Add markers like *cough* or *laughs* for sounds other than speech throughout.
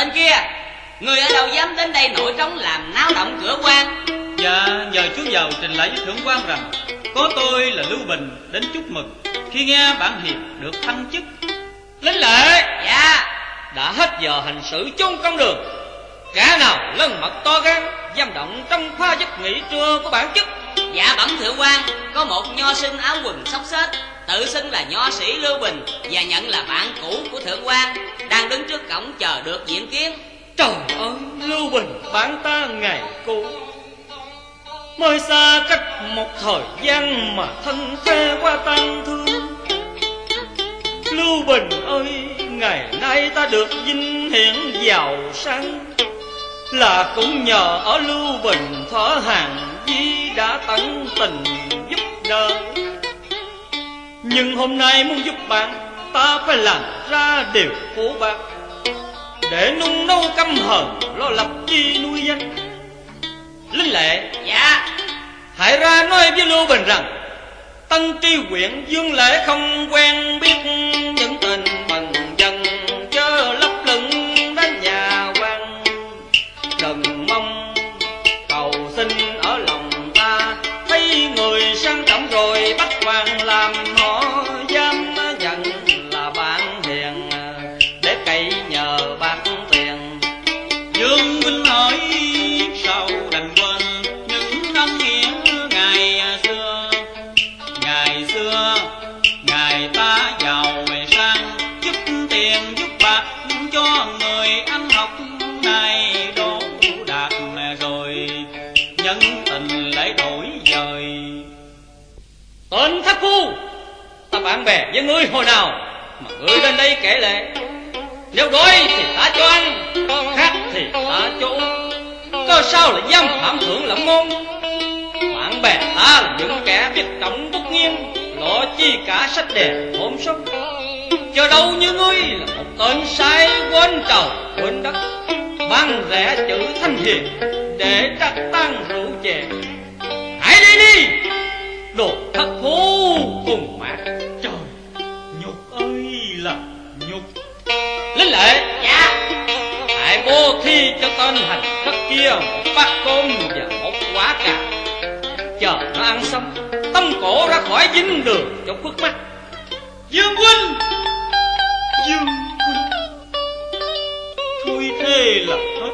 Tên kia. Người ở đâu dám đến đây nổi trống làm náo động cửa quan. Dạ nhờ chú giàu trình lại với thượng quan rằng Có tôi là Lưu Bình đến chúc mừng. Khi nghe bản hiệp được thăng chức Lính lệ Dạ. Đã hết giờ hành xử chung công đường. Cả nào lân mật to gan Giam động trong khoa giấc nghỉ trưa của bản chức. Dạ bẩm thượng quan Có một nho sinh áo quần xốc xếch Tự xưng là nho sĩ Lưu Bình Và nhận là bạn cũ của thượng quan, Đang đứng trước cổng chờ được diện kiến. Trời ơi, Lưu Bình bạn ta ngày cũ. Mới xa cách một thời gian Mà thân thế qua tan thương. Lưu Bình ơi, Ngày nay ta được vinh hiển giàu sang. Là cũng nhờ ở Lưu Bình thở hàng, Di đã tận tình giúp đỡ. Nhưng hôm nay muốn giúp bạn Ta phải làm ra điều của bạn. Để nung nấu căm hờn lo lập chi nuôi danh linh lệ. Dạ. Hãy ra nói với lưu bình rằng tân tri huyện dương lễ không quen biết phu Ta bạn bè với ngươi hồi nào Mà ngươi lên đây kể lệ. Nếu đói thì ta cho ăn Khát thì ta cho uống Cơ sao lại giam phạm thượng lẫm môn? Bạn bè ta là những kẻ biết trọng bất nghiêm Lộ chi cả sách đẹp ôm sống Chờ đâu như ngươi là một tên sai quên trời quên đất. Băng rẻ chữ thanh hiền Để trắc tăng rượu chè. Hãy đi đi! Đồ thất phu cùng mạc Trời Nhục ơi là nhục. Lính lệ. Dạ. Hãy bố thi cho tên hành khất kia Một bát cơm và một quả cà. Chờ nó ăn xong Tâm cổ ra khỏi dính đường cho khuất mắt. Dương Huynh! Dương Huynh! Thôi thế là hết.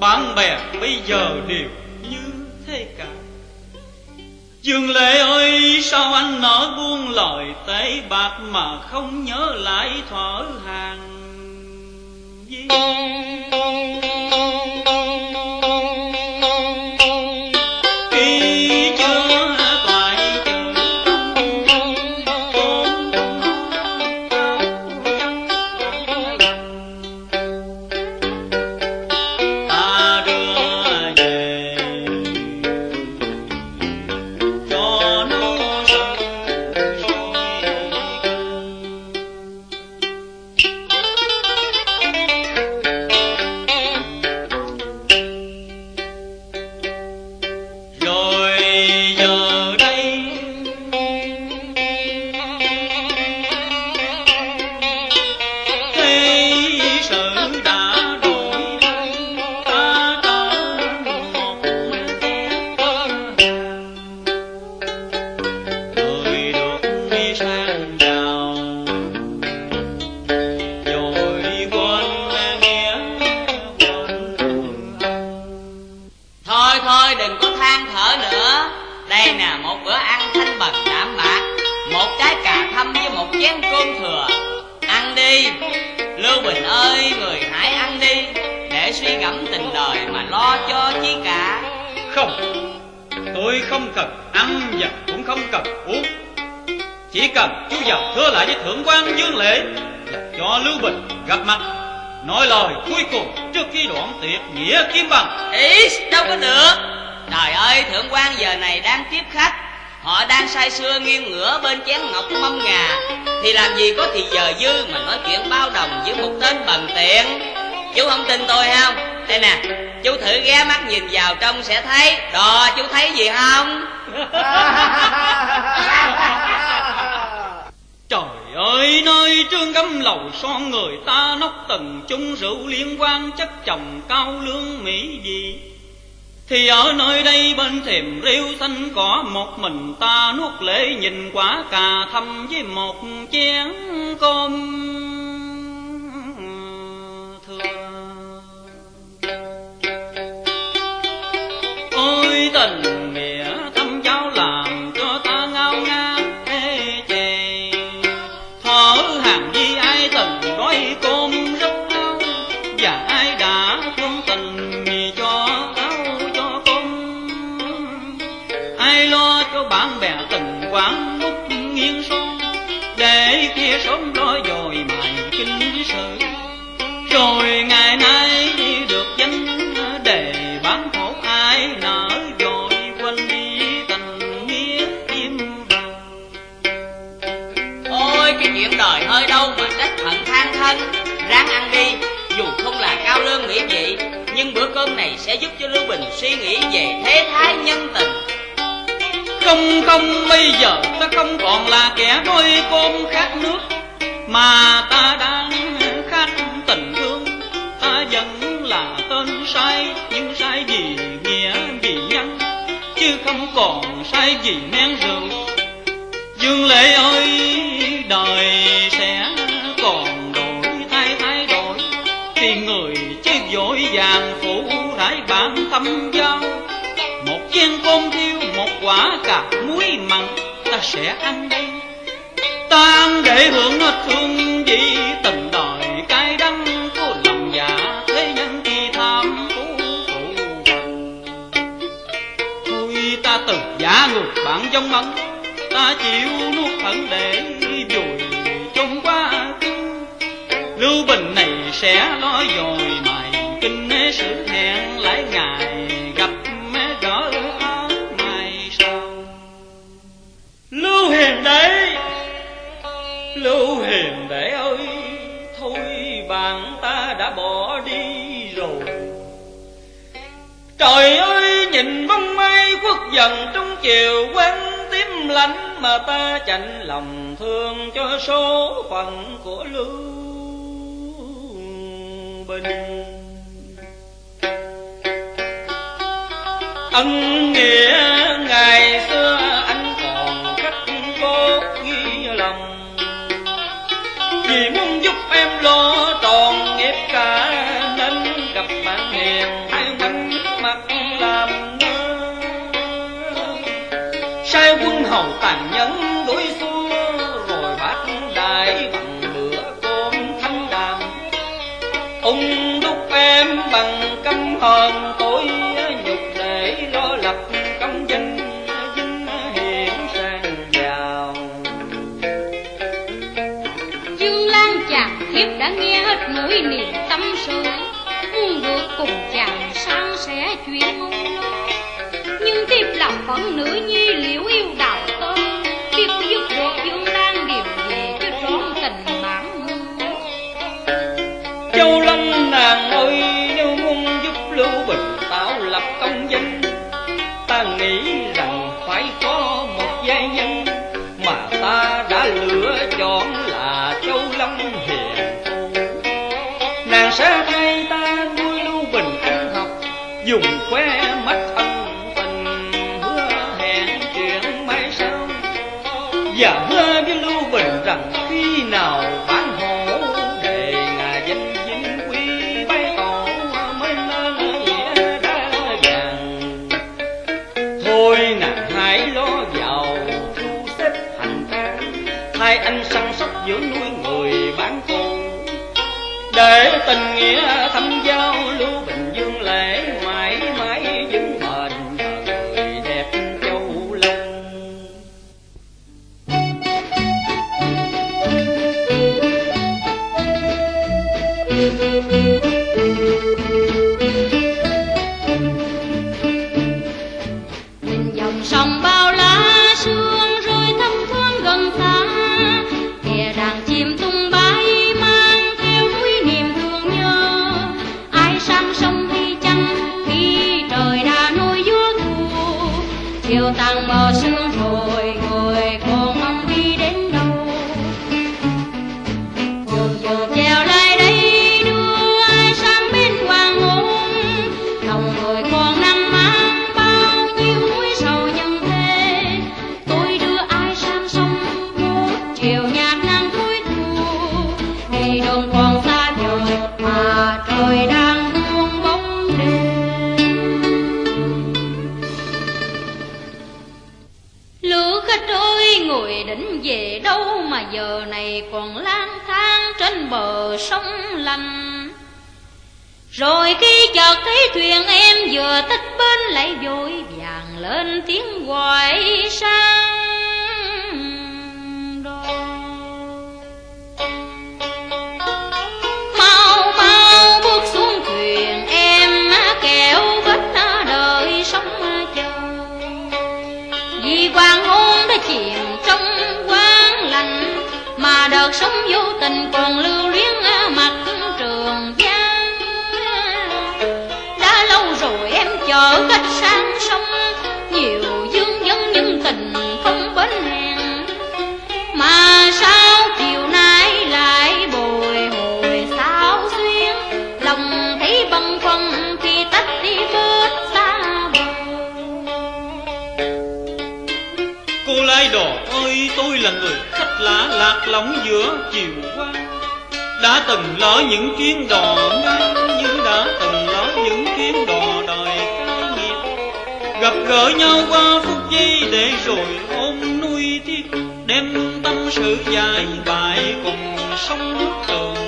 Bạn bè bây giờ đều như thế cả Dương Lệ ơi, sao anh nỡ buông lời tế bạc Mà không nhớ lại thở hàng? Gì? Đây nè một bữa ăn thanh bần đạm bạc Một trái cà thăm với một chén cơm thừa. Ăn đi. Lưu Bình ơi người hãy ăn đi. Để suy gẫm tình đời mà lo cho chi cả. Không. Tôi không cần ăn và cũng không cần uống. Chỉ cần chú giàu thưa lại với thượng quan Dương Và cho Lưu Bình gặp mặt. Nói lời cuối cùng trước khi đoạn tiệc nghĩa kiếm bằng. Ý đâu có được Trời ơi, thượng quan giờ này đang tiếp khách. Họ đang say sưa nghiêng ngửa bên chén ngọc mâm ngà. Thì làm gì có thì giờ dư mà nói chuyện bao đồng với một tên bần tiện. Chú không tin tôi không? Đây nè, Chú thử ghé mắt nhìn vào trong sẽ thấy. Đò, chú thấy gì không? *laughs* Trời ơi, nơi trương gấm lầu son người ta nóc tầng chung rượu liên quan chất chồng cao lương mỹ gì? Thì ở nơi đây bên thềm rêu xanh cỏ một mình ta nuốt lễ nhìn quả cà thăm với một chén cơm. Thưa. Ôi tình đi. Dù không là cao lương mỹ vị, Nhưng bữa cơm này sẽ giúp cho Lưu Bình suy nghĩ về thế thái nhân tình. Không không, bây giờ ta không còn là kẻ đôi cơm khát nước Mà ta đang khát tình thương. Ta vẫn là tên sai, Nhưng sai vì nghĩa vì nhân, Chứ không còn sai vì men rượu. Dương lệ ơi, đời sẽ vàng phủ rải bản tâm giao một chén cơm thiêu, một quả cà muối mặn, ta sẽ ăn đây. Ta ăn để hưởng hết thương vị, tình đời cay đắng của lòng dạ thế nhân khi tham phú phụ bằng thôi ta từ giả ngược bản giống mẫn, ta chịu nuốt hận để vùi trong quá lưu bình này sẽ lo dồi mà sự hẹn lại ngày gặp mẹ gỡ ở mai sau Lưu hiền đệ Lưu hiền đệ ơi Thôi bạn ta đã bỏ đi rồi. Trời ơi, nhìn bóng mây khuất dần trong chiều quanh tím lạnh Mà ta chạnh lòng thương cho số phận của Lưu Bình. Ân nghĩa ngày xưa anh còn khắc cốt ghi lòng. Vì muốn giúp em lo tròn nghiệp cả Nên gặp bạn hiền hai quanh mặt làm ngơ. Sai quân hầu tàn nhẫn đuổi xua Rồi bác đại bằng bữa cơm thanh đàm. Ông đúc em bằng căm hờn nghe hết niềm tâm sự. Muốn được cùng chàng sang sẻ chuyện âu Nhưng thiếp lòng phận nữ nhi liễu về đâu mà giờ này còn lang thang trên bờ sông lành. Rồi khi chợt thấy thuyền em vừa tích bên lại vội vàng lên tiếng gọi sang. Tình còn lưu luyến mặt trường giang. Đã lâu rồi em chờ cách sang sông, Nhiều dương dân nhưng tình không bến hẹn Mà sao chiều nay lại bồi hồi sao xuyên Lòng thấy bâng khuâng khi tách đi bớt xa bờ. Cô lai đỏ ơi, tôi là người lá lạc lõng giữa chiều qua Đã từng lỡ những chuyến đò ngang Như đã từng lỡ những chuyến đò đời cao nghiệt Gặp gỡ nhau qua phút giây để rồi ôm nuôi thiết Đem tâm sự dài bài cùng sông trường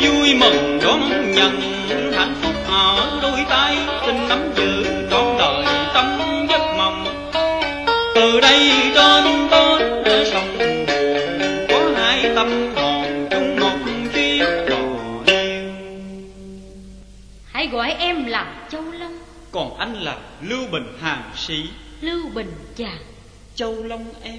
vui mừng đón nhận hạnh phúc ở đôi tay, xin nắm giữ trọn đời tâm giấc mộng. Từ đây trên bến sông buồn, có hai tâm hồn chung một chuyến đò yêu. hãy gọi em là châu long. Còn anh là Lưu Bình Hàng Sĩ. Lưu bình chàng. Châu Long em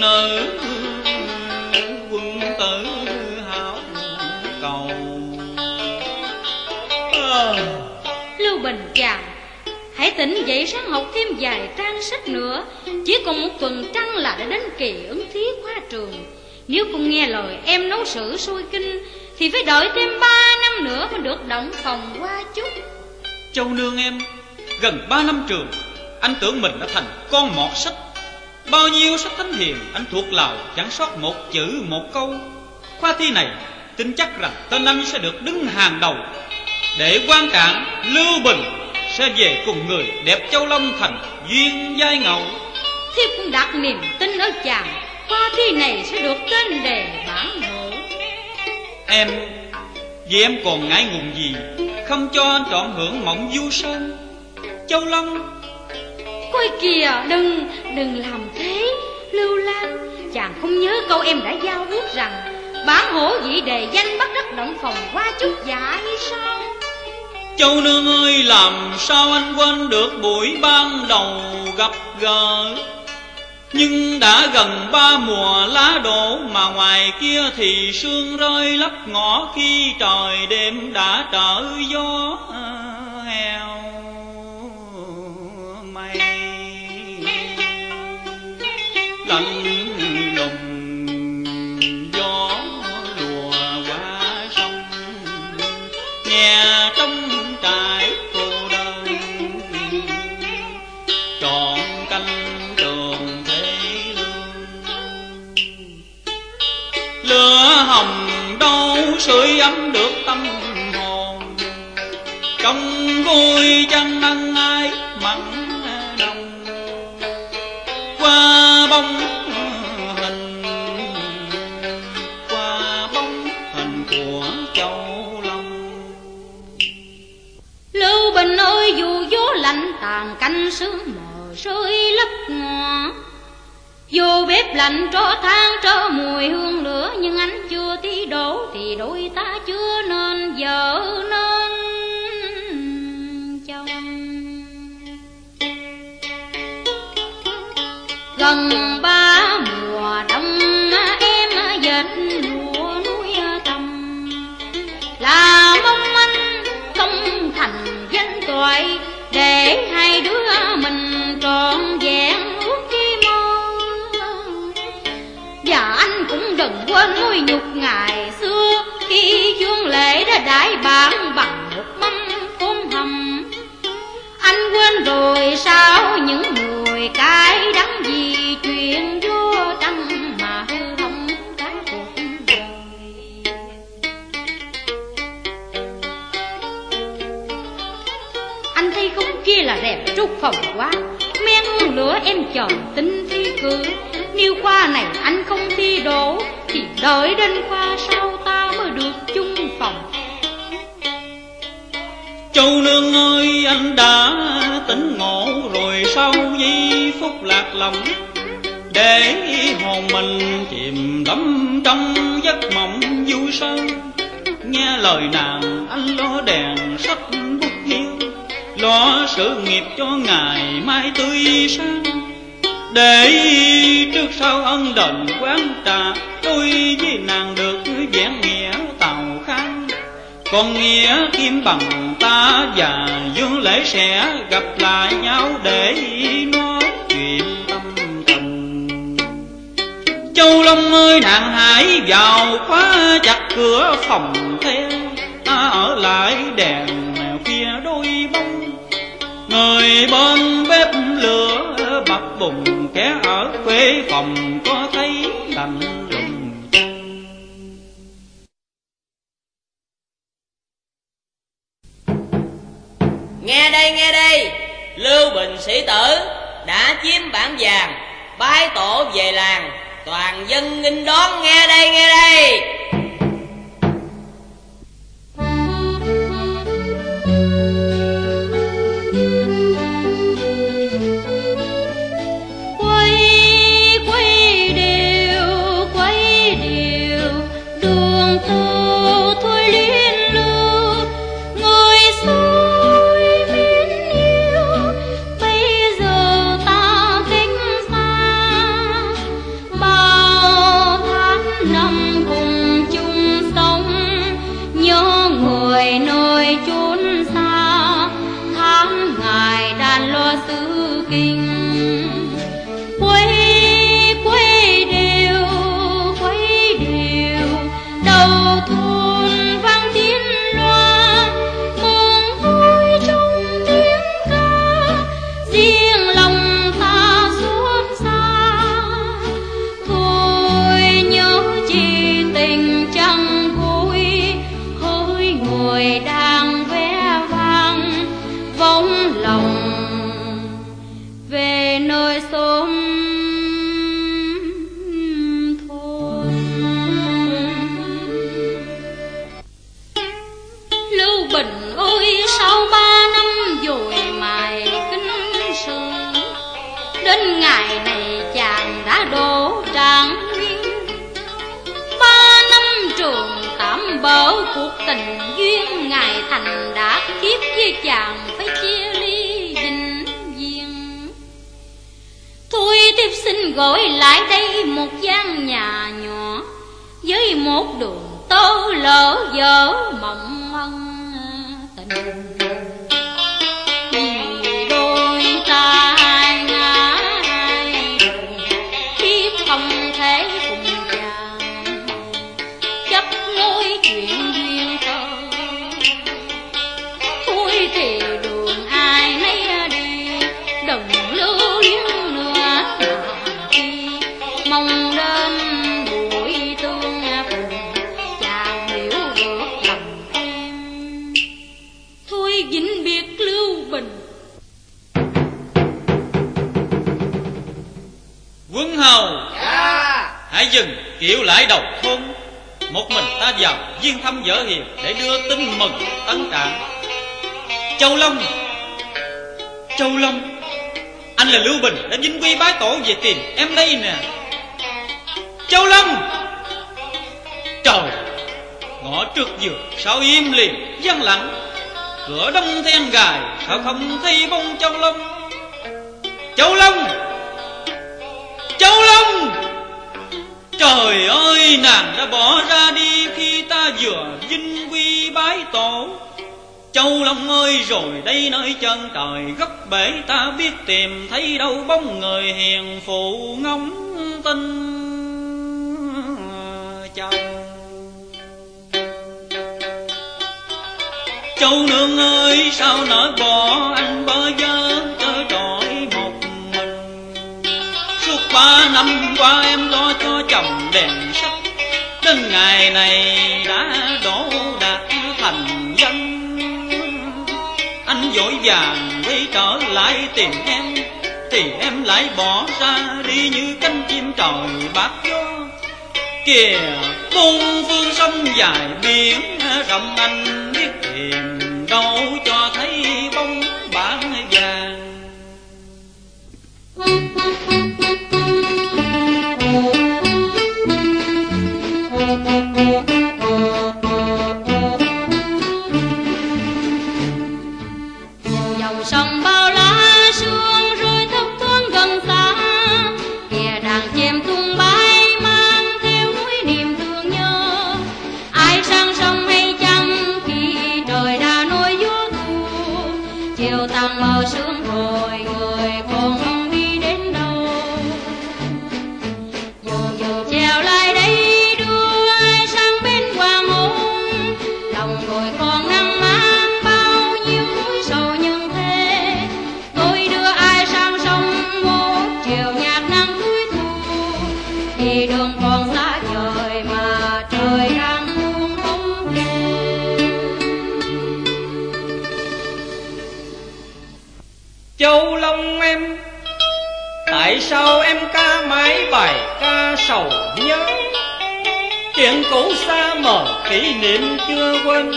nữ quân tử hảo cầu. À. Lưu Bình chàng Hãy tỉnh dậy sáng học thêm vài trang sách nữa. Chỉ còn một tuần trăng là đã đến kỳ ứng thí khoa trường. Nếu không nghe lời em nấu sử sôi kinh Thì phải đợi thêm ba năm nữa mới được động phòng qua chút. Châu nương em Gần ba năm trường Anh tưởng mình đã thành con mọt sách Bao nhiêu sách thánh hiền Anh thuộc lòng chẳng sót một chữ một câu. Khoa thi này Tin chắc rằng tên anh sẽ được đứng hàng đầu. Để quan cản Lưu Bình Sẽ về cùng người đẹp Châu Long thành Duyên giai ngậu Thiếp cũng đặt niềm tin ở chàng Khoa thi này sẽ được tên đề bản hộ Em Vì em còn ngại ngùng gì Không cho anh trọn hưởng mộng du sơn. Châu Long Coi kìa đừng, đừng làm thế Lưu Lan. Chàng không nhớ câu em đã giao ước rằng Bản hổ dĩ đề danh bắt đất động phòng qua chút giả hay sao? Châu nương ơi làm sao anh quên được buổi ban đầu gặp gỡ? Nhưng đã gần ba mùa lá đổ Mà ngoài kia thì sương rơi lấp ngõ Khi trời đêm đã trở gió heo. Lạnh lùng, gió lùa qua sông. Nghe trong trại cô đơn, Trọn canh trường thế lương. Lửa hồng đâu sưởi ấm được tâm hồn, Trong vui chân ân ai mặn bóng hình. Qua bóng hình của châu Long. Lưu Bình ơi, dù gió lạnh, tàn canh sương mờ rơi lấp ngõ. Dù bếp lạnh tró than tró mùi hương lửa, Nhưng anh chưa tí đổ thì đôi ta chưa lễ đã bản bằng một mâm cơm hầm. Anh quên rồi sao những người cái đắng gì, chuyện vô trăng mà hư hỏng cả cuộc đời. Anh thấy không kia là đẹp trúc phòng quá, Men hương lửa em chọn tính thi cử. Nếu khoa này anh không thi đổ, Thì đợi đến khoa sau ơi anh đã tỉnh ngộ rồi, sau giây phút lạc lòng, Để hồn mình chìm đắm trong giấc mộng vui sơn Nghe lời nàng, anh lo đèn sách bút hiếu Lo sự nghiệp cho ngày mai tươi sáng. Để trước sau ân đền quán trà tôi với nàng được vẹn nghĩa con nghĩa kim bằng ta và dương lễ sẽ gặp lại nhau để nói chuyện tâm tình. Châu long ơi, nàng hãy vào khóa chặt cửa phòng theo ta ở lại đèn kia đôi bóng. Người bên bếp lửa bập bùng, kẻ ở quê phòng có thấy lạnh. Nghe đây nghe đây. Lưu Bình sĩ tử Đã chiếm bản vàng, Bái tổ về làng. Toàn dân nghinh đón, nghe đây nghe đây. Kiệu lại đầu thôn Một mình ta vào viên thăm vợ hiền Để đưa tin mừng tấn trạng. Châu Long Châu Long, Anh là Lưu Bình đã vinh quy bái tổ về tìm em đây nè. Châu Long, Trời, Ngõ trước giường sao im liền vắng lặng. Cửa đông then gài, sao không thấy bông Châu Long? Châu Long Châu Long! Trời ơi, nàng đã bỏ ra đi khi ta vừa vinh quy bái tổ. Châu Long ơi, rồi đây nơi chân trời, gấp bể ta biết tìm thấy đâu bóng người hiền phụ ngóng tin. Chồng Châu nương ơi, sao nỡ bỏ anh bơ vơ chơi trọn Ba năm qua em lo cho chồng đèn sách Đến ngày này đã đổ đạt thành dân. Anh vội vàng quay trở lại tìm em, Thì em lại bỏ ra đi như cánh chim trời bạc gió. Kìa, muôn phương sông dài biển rộng, anh biết tìm đâu cho thấy bóng bản vàng. Thank you. Chưa quên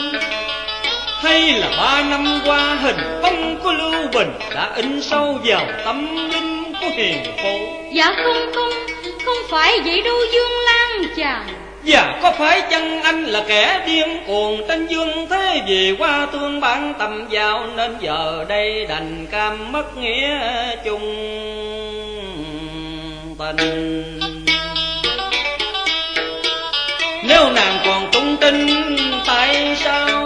Hay là ba năm qua hình bóng của Lưu Bình Đã in sâu vào tâm linh của hiền phụ? Dạ không không không phải vậy đâu dương lan chàng. Và có phải chăng anh là kẻ điên cuồng trên dương thế Vì qua tương bản tầm vào Nên giờ đây đành cam mất nghĩa chung tình? Nếu nàng còn tung tin Tại sao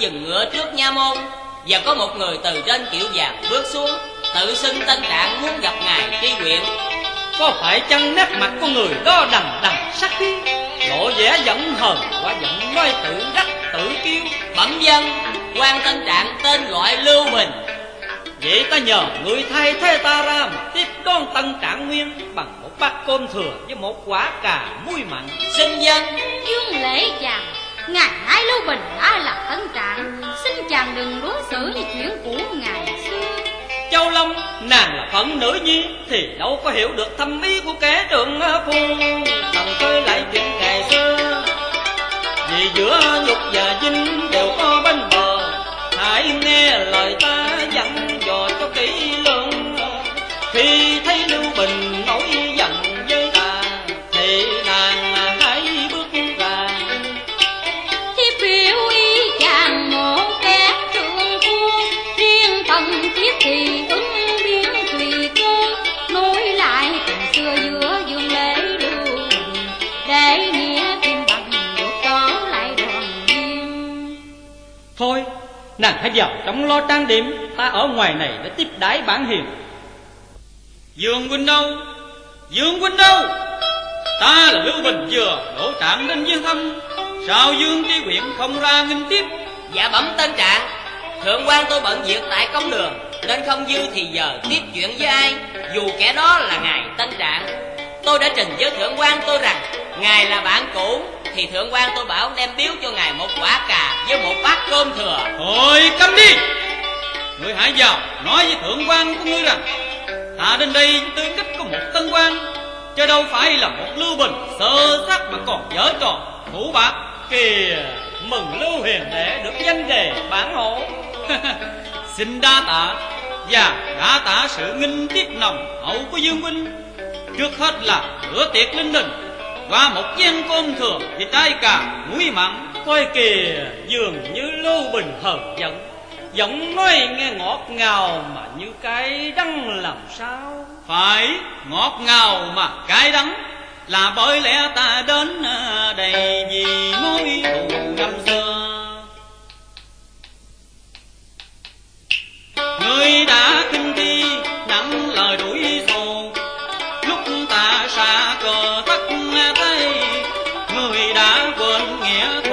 dừng ngựa trước nha môn Và có một người từ trên kiệu vàng bước xuống Tự xưng tân trạng muốn gặp ngài tri huyện Có phải chăng nét mặt của người đó đằng đằng sắc khí Lộ vẻ giận hờn Quả giọng nói tự đắc tự kiêu? Bẩm dân quan tân trạng tên gọi Lưu Bình. Vậy ta nhờ người thay thế ta ra mà tiếp đón tân trạng nguyên Bằng một bát cơm thừa với một quả cà muối mặn. Xin dân. Dương lễ chàng Ngài nay Lưu Bình đã là tân trạng, Xin chàng đừng đối xử như chuyện của ngày xưa. Châu Long nàng là phận nữ nhi, Thì đâu có hiểu được thâm ý của kẻ trượng phu. Thần tôi lại chuyện ngày xưa? Vì giữa nhục và vinh đều có bên bờ, Hãy nghe lời ta. Hãy vào trong lo trang điểm Ta ở ngoài này để tiếp đái bản hiền. Dương huynh đâu? Dương huynh đâu? Ta là Lưu Bình vừa đổ trạng đến viên thăm Sao Dương tri huyện không ra nghinh tiếp? Dạ bẩm tân trạng Thượng quan tôi bận việc tại công đường Nên không dư thì giờ tiếp chuyện với ai? Dù kẻ đó là ngài tân trạng. Tôi đã trình với thượng quan tôi rằng Ngài là bạn cũ thì thượng quan tôi bảo đem biếu cho ngài một quả cà Với một bát cơm thừa. Thôi, câm đi. Người hãy vào, nói với thượng quan của ngươi rằng, Ta đến đây tư cách của một tân quan, Chứ đâu phải là một lưu bình Sơ sắc mà còn dở trò. Thủ bạc Kìa, mừng lưu hiền để được danh đề bản hộ. *laughs* Xin đa tạ Và đã tạ sự nghinh tiếp nồng hậu của Dương Huynh. Trước hết là bữa tiệc linh đình và một viên cơm thường thì tay cả mũi mặn Coi kìa, dường như Lưu Bình hờn giận. Giọng nói nghe ngọt ngào mà như cái đắng làm sao? Phải, ngọt ngào mà cái đắng. Là bởi lẽ ta đến à, đây vì mối thù năm xưa. Người đã kinh đi nặng lời đùa Người đã quên nghĩa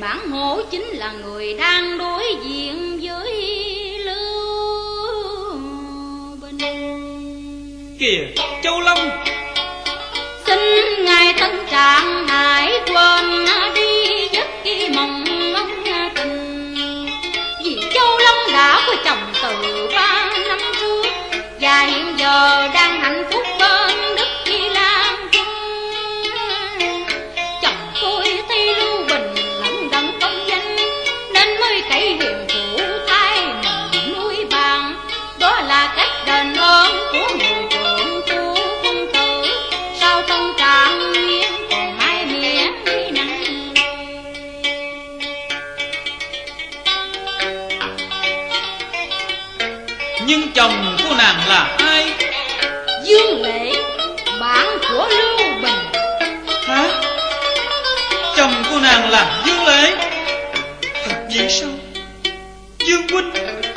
bản hộ chính là người đang đối diện với Lưu Bình. Kìa Châu Long Xin ngài tân trạng hãy quên đi giấc kỳ mộng tình. Vì Châu Long đã có chồng từ ba giờ đang hạnh Dương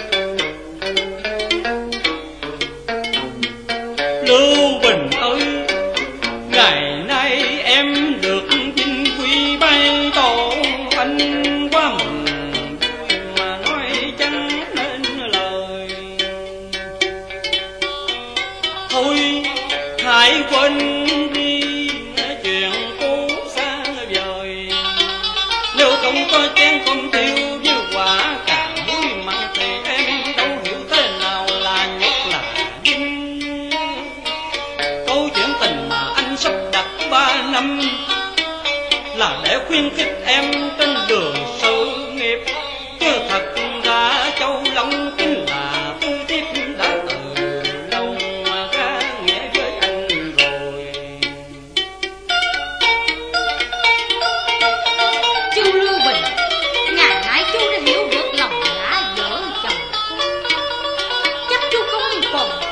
không